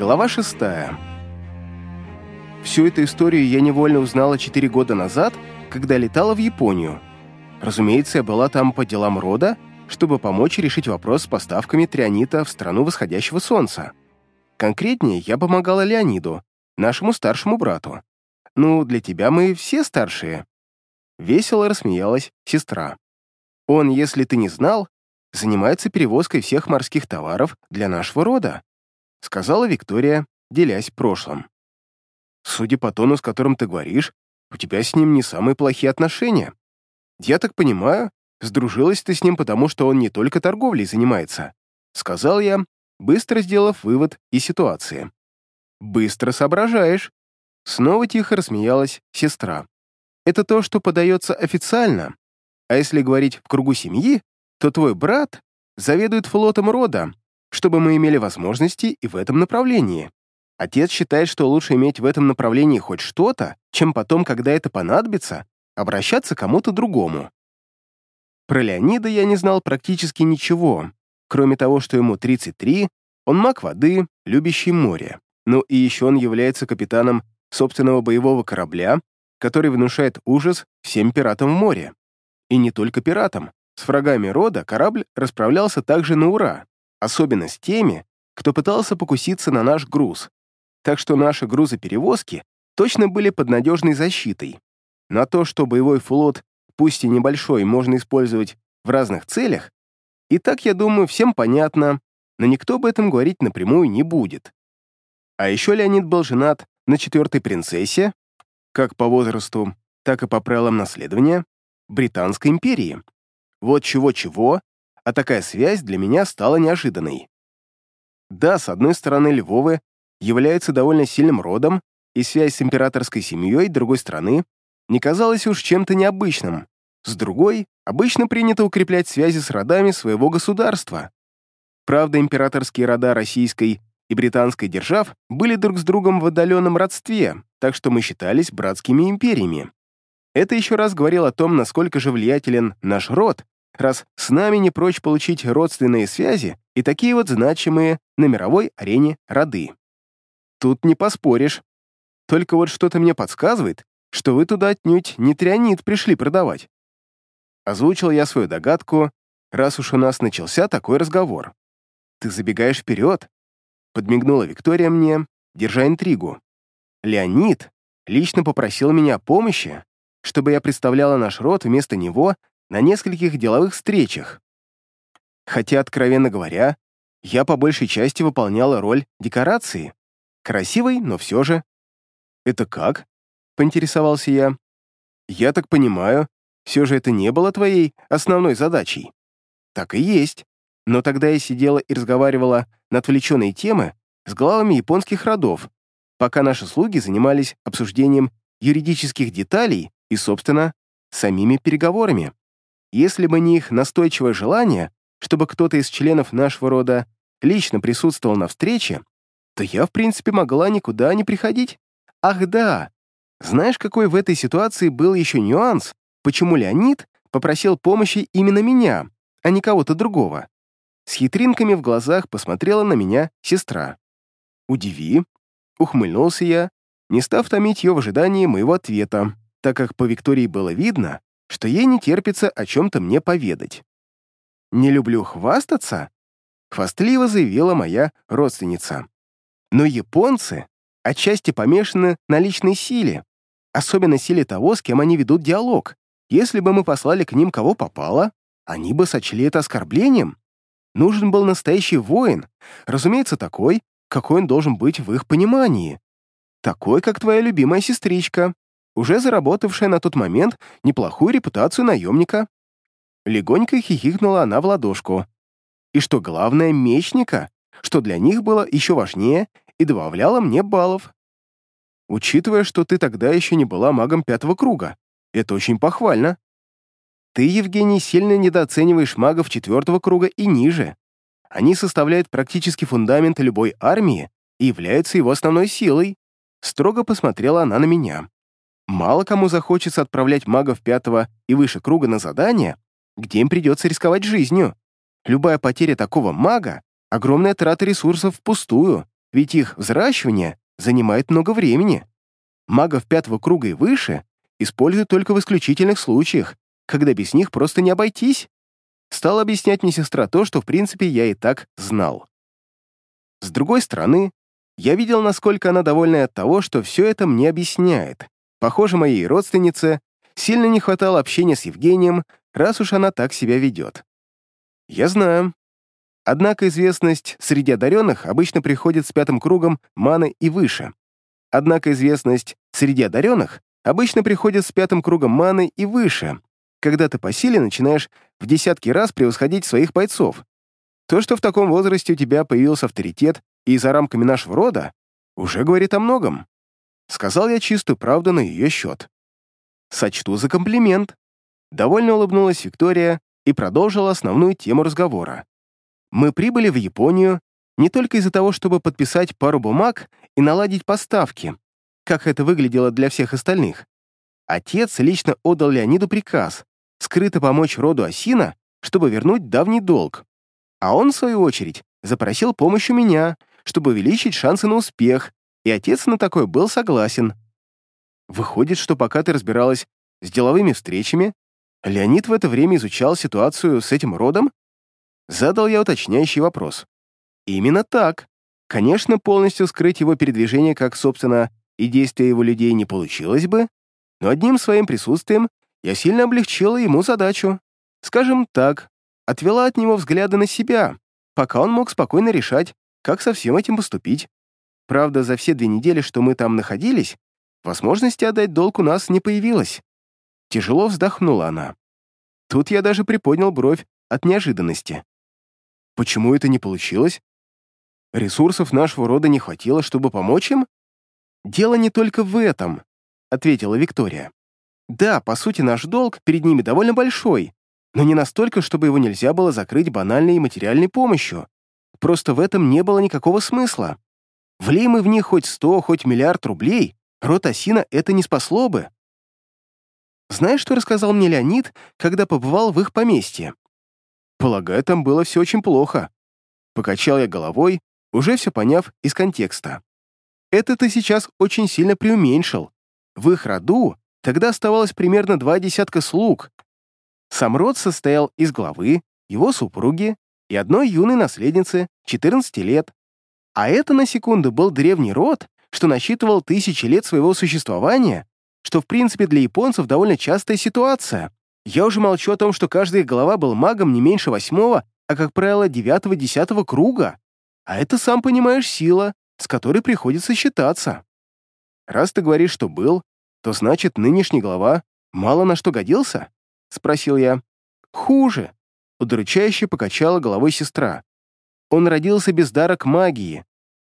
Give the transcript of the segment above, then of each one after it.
Глава шестая. Всю эту историю я невольно узнала четыре года назад, когда летала в Японию. Разумеется, я была там по делам рода, чтобы помочь решить вопрос с поставками трианита в страну восходящего солнца. Конкретнее, я помогала Леониду, нашему старшему брату. Ну, для тебя мы все старшие. Весело рассмеялась сестра. Он, если ты не знал, занимается перевозкой всех морских товаров для нашего рода», сказала Виктория, делясь прошлым. «Судя по тону, с которым ты говоришь, у тебя с ним не самые плохие отношения. Я так понимаю, сдружилась ты с ним, потому что он не только торговлей занимается», сказал я, быстро сделав вывод из ситуации. «Быстро соображаешь», снова тихо рассмеялась сестра. «Это то, что подается официально, а если говорить в кругу семьи, то твой брат заведует флотом рода, чтобы мы имели возможности и в этом направлении. Отец считает, что лучше иметь в этом направлении хоть что-то, чем потом, когда это понадобится, обращаться к кому-то другому. Про Леонида я не знал практически ничего, кроме того, что ему 33, он маг воды, любящий море. Ну и еще он является капитаном собственного боевого корабля, который внушает ужас всем пиратам в море. И не только пиратам. С врагами рода корабль расправлялся также на ура, особенно с теми, кто пытался покуситься на наш груз. Так что наши грузоперевозки точно были под надежной защитой. На то, что боевой флот, пусть и небольшой, можно использовать в разных целях, и так, я думаю, всем понятно, но никто об этом говорить напрямую не будет. А еще Леонид был женат на четвертой принцессе, как по возрасту, так и по правилам наследования, Британской империи. Вот чего-чего, а такая связь для меня стала неожиданной. Да, с одной стороны, Львовы являются довольно сильным родом, и связь с императорской семьей другой страны не казалась уж чем-то необычным. С другой, обычно принято укреплять связи с родами своего государства. Правда, императорские рода российской и британской держав были друг с другом в отдаленном родстве, так что мы считались братскими империями. Это еще раз говорил о том, насколько же влиятелен наш род, раз с нами не прочь получить родственные связи и такие вот значимые на мировой арене роды. Тут не поспоришь. Только вот что-то мне подсказывает, что вы туда отнюдь не трианит пришли продавать. Озвучил я свою догадку, раз уж у нас начался такой разговор. Ты забегаешь вперед, подмигнула Виктория мне, держа интригу. Леонид лично попросил меня о помощи, чтобы я представляла наш род вместо него на нескольких деловых встречах. Хотя, откровенно говоря, я по большей части выполняла роль декорации. Красивой, но все же. «Это как?» — поинтересовался я. «Я так понимаю, все же это не было твоей основной задачей». «Так и есть. Но тогда я сидела и разговаривала на отвлеченные темы с главами японских родов, пока наши слуги занимались обсуждением юридических деталей и, собственно, самими переговорами. Если бы не их настойчивое желание, чтобы кто-то из членов нашего рода лично присутствовал на встрече, то я, в принципе, могла никуда не приходить. Ах да! Знаешь, какой в этой ситуации был еще нюанс, почему Леонид попросил помощи именно меня, а не кого-то другого? С хитринками в глазах посмотрела на меня сестра. «Удиви», — ухмыльнулся я, не став томить ее в ожидании моего ответа так как по Виктории было видно, что ей не терпится о чем-то мне поведать. «Не люблю хвастаться», — хвастливо заявила моя родственница. «Но японцы отчасти помешаны на личной силе, особенно силе того, с кем они ведут диалог. Если бы мы послали к ним кого попало, они бы сочли это оскорблением. Нужен был настоящий воин, разумеется, такой, какой он должен быть в их понимании. Такой, как твоя любимая сестричка, уже заработавшая на тот момент неплохую репутацию наемника. Легонько хихикнула она в ладошку. И что главное, мечника, что для них было еще важнее и добавляло мне баллов. Учитывая, что ты тогда еще не была магом пятого круга, это очень похвально. Ты, Евгений, сильно недооцениваешь магов четвертого круга и ниже. Они составляют практически фундамент любой армии и являются его основной силой. Строго посмотрела она на меня. Мало кому захочется отправлять магов пятого и выше круга на задание, где им придется рисковать жизнью. Любая потеря такого мага — огромная трата ресурсов впустую, ведь их взращивание занимает много времени. Магов пятого круга и выше используют только в исключительных случаях, когда без них просто не обойтись. Стал объяснять мне сестра то, что в принципе я и так знал. С другой стороны, я видел, насколько она довольна от того, что все это мне объясняет. Похоже, моей родственнице сильно не хватало общения с Евгением, раз уж она так себя ведет. Я знаю. Однако известность среди одаренных обычно приходит с пятым кругом маны и выше. Однако известность среди одаренных обычно приходит с пятым кругом маны и выше, когда ты по силе начинаешь в десятки раз превосходить своих бойцов. То, что в таком возрасте у тебя появился авторитет и за рамками нашего рода, уже говорит о многом. Сказал я чистую правду на ее счет. Сочту за комплимент. Довольно улыбнулась Виктория и продолжила основную тему разговора. Мы прибыли в Японию не только из-за того, чтобы подписать пару бумаг и наладить поставки, как это выглядело для всех остальных. Отец лично отдал Леониду приказ скрыто помочь роду Осина, чтобы вернуть давний долг. А он, в свою очередь, запросил помощь у меня, чтобы увеличить шансы на успех, и отец на такое был согласен. Выходит, что пока ты разбиралась с деловыми встречами, Леонид в это время изучал ситуацию с этим родом? Задал я уточняющий вопрос. Именно так. Конечно, полностью скрыть его передвижение как, собственно, и действия его людей не получилось бы, но одним своим присутствием я сильно облегчила ему задачу. Скажем так, отвела от него взгляды на себя, пока он мог спокойно решать, как со всем этим поступить. Правда, за все две недели, что мы там находились, возможности отдать долг у нас не появилось. Тяжело вздохнула она. Тут я даже приподнял бровь от неожиданности. Почему это не получилось? Ресурсов нашего рода не хватило, чтобы помочь им? Дело не только в этом, ответила Виктория. Да, по сути, наш долг перед ними довольно большой, но не настолько, чтобы его нельзя было закрыть банальной и материальной помощью. Просто в этом не было никакого смысла. Влей мы в них хоть сто, хоть миллиард рублей, рот осина это не спасло бы. Знаешь, что рассказал мне Леонид, когда побывал в их поместье? Полагаю, там было все очень плохо. Покачал я головой, уже все поняв из контекста. Это ты сейчас очень сильно преуменьшил. В их роду тогда оставалось примерно два десятка слуг. Сам род состоял из главы, его супруги и одной юной наследницы, 14 лет. А это, на секунду, был древний род, что насчитывал тысячи лет своего существования, что, в принципе, для японцев довольно частая ситуация. Я уже молчу о том, что каждая глава был магом не меньше восьмого, а, как правило, девятого-десятого круга. А это, сам понимаешь, сила, с которой приходится считаться. Раз ты говоришь, что был, то значит, нынешний глава мало на что годился? Спросил я. Хуже. Удручающе покачала головой сестра. Он родился без дара к магии.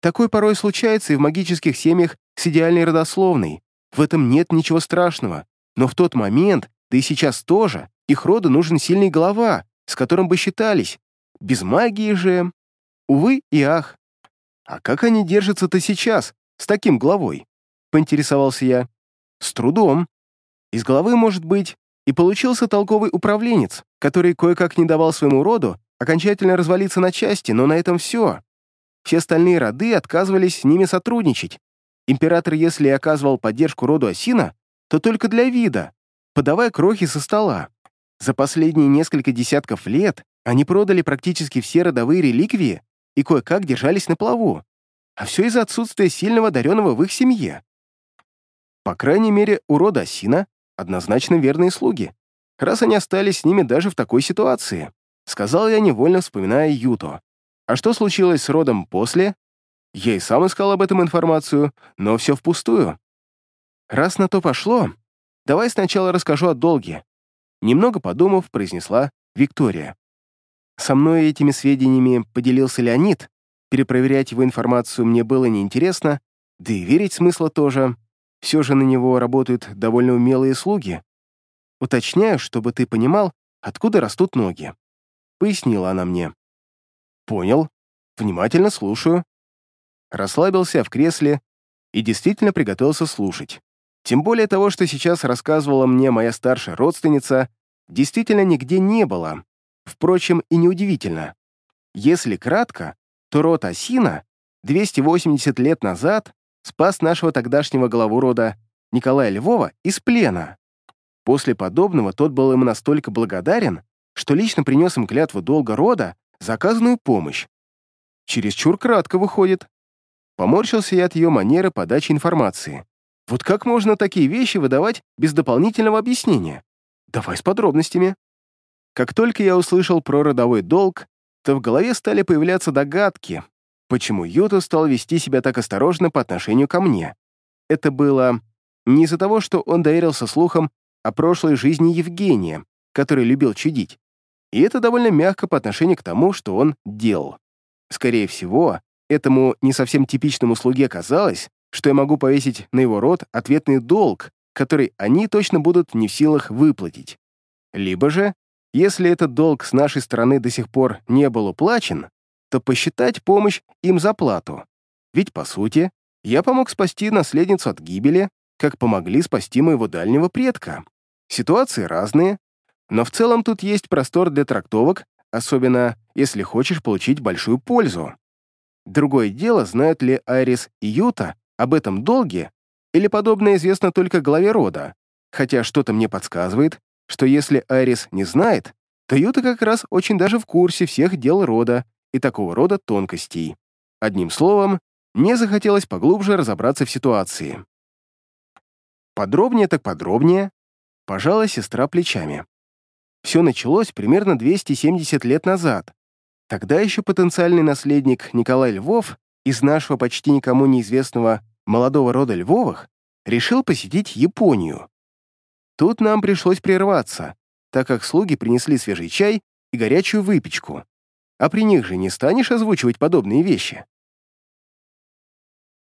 Такое порой случается и в магических семьях с идеальной родословной. В этом нет ничего страшного. Но в тот момент, да и сейчас тоже, их роду нужен сильный глава, с которым бы считались. Без магии же... Увы и ах. А как они держатся-то сейчас, с таким главой? Поинтересовался я. С трудом. Из головы, может быть, и получился толковый управленец, который кое-как не давал своему роду окончательно развалиться на части, но на этом все. Все остальные роды отказывались с ними сотрудничать. Император, если и оказывал поддержку роду Осина, то только для вида, подавая крохи со стола. За последние несколько десятков лет они продали практически все родовые реликвии и кое-как держались на плаву. А все из-за отсутствия сильного одаренного в их семье. По крайней мере, у рода Осина однозначно верные слуги, раз они остались с ними даже в такой ситуации, сказал я, невольно вспоминая Юто. А что случилось с родом после? Я и сам искал об этом информацию, но все впустую. Раз на то пошло, давай сначала расскажу о долге. Немного подумав, произнесла Виктория. Со мной этими сведениями поделился Леонид, перепроверять его информацию мне было неинтересно, да и верить смысла тоже. Все же на него работают довольно умелые слуги. Уточняю, чтобы ты понимал, откуда растут ноги. Пояснила она мне. Понял. Внимательно слушаю. Расслабился в кресле и действительно приготовился слушать. Тем более того, что сейчас рассказывала мне моя старшая родственница, действительно нигде не было. Впрочем, и неудивительно. Если кратко, то род Осина 280 лет назад спас нашего тогдашнего главу рода Николая Львова из плена. После подобного тот был ему настолько благодарен, что лично принес им клятву долга рода за оказанную помощь. Чересчур кратко выходит. Поморщился я от ее манеры подачи информации. Вот как можно такие вещи выдавать без дополнительного объяснения? Давай с подробностями. Как только я услышал про родовой долг, то в голове стали появляться догадки, почему Юта стал вести себя так осторожно по отношению ко мне. Это было не из-за того, что он доверился слухам о прошлой жизни Евгения, который любил чудить. И это довольно мягко по отношению к тому, что он делал. Скорее всего, этому не совсем типичному слуге казалось, что я могу повесить на его род ответный долг, который они точно будут не в силах выплатить. Либо же, если этот долг с нашей стороны до сих пор не был уплачен, то посчитать помощь им за плату. Ведь, по сути, я помог спасти наследницу от гибели, как помогли спасти моего дальнего предка. Ситуации разные, но в целом тут есть простор для трактовок, особенно если хочешь получить большую пользу. Другое дело, знают ли Айрис и Юта об этом долге, или подобное известно только главе рода, хотя что-то мне подсказывает, что если Айрис не знает, то Юта как раз очень даже в курсе всех дел рода и такого рода тонкостей. Одним словом, мне захотелось поглубже разобраться в ситуации. Подробнее так подробнее, пожала сестра плечами. Все началось примерно 270 лет назад. Тогда еще потенциальный наследник Николай Львов из нашего почти никому неизвестного молодого рода Львовых решил посетить Японию. Тут нам пришлось прерваться, так как слуги принесли свежий чай и горячую выпечку. А при них же не станешь озвучивать подобные вещи.